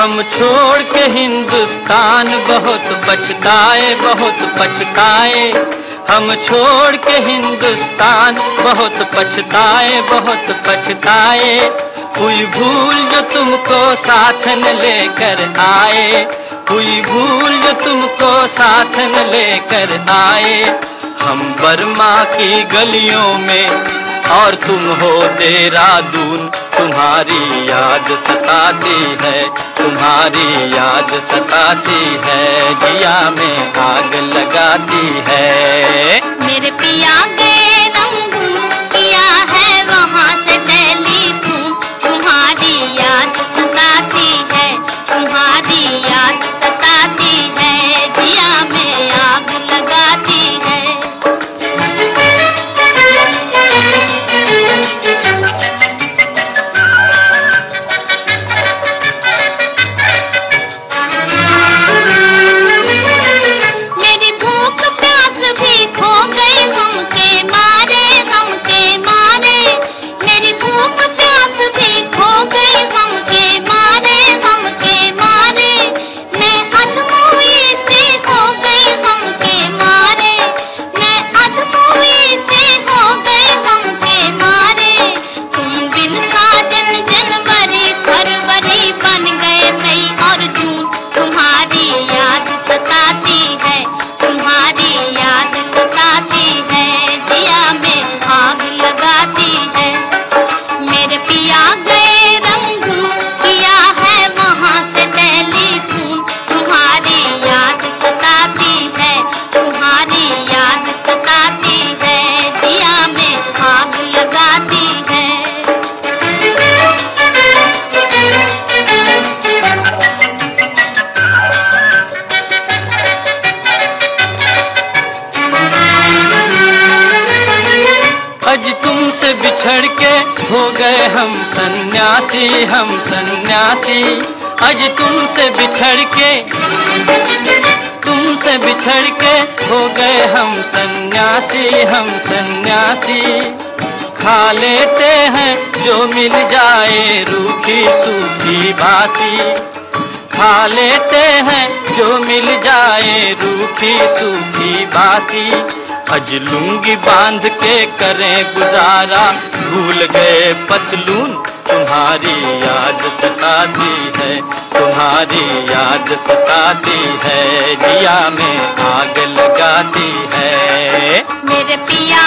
हम छोड़ के हिंदुस्तान बहुत पछताए बहुत पछताए। हम छोड़ के हिंदुस्तान बहुत पछताए बहुत पछताए। हुई भूल जो तुमको साथ न लेकर आए। हुई भूल जो तुमको साथ न लेकर आए। हम बर्मा की गलियों में और तुम हो देहरादून। तुम्हारी याद सताती है। तुम्हारी याद सताती है दिया में आग लगाती है। तुमसे बिछड़ के हो गए हम सन्यासी हम सन्यासी। अज तुमसे बिछड़ के, तुमसे बिछड़ के हो गए हम सन्यासी हम सन्यासी। खा लेते हैं जो मिल जाए रूखी सूखी बासी। खा लेते हैं जो मिल जाए रूखी सूखी बासी। अज लूँगी बाँध के करें गुजारा। भूल गए पतलून, तुम्हारी याद सताती है। तुम्हारी याद सताती है दिया में आग लगाती है। मेरे पिया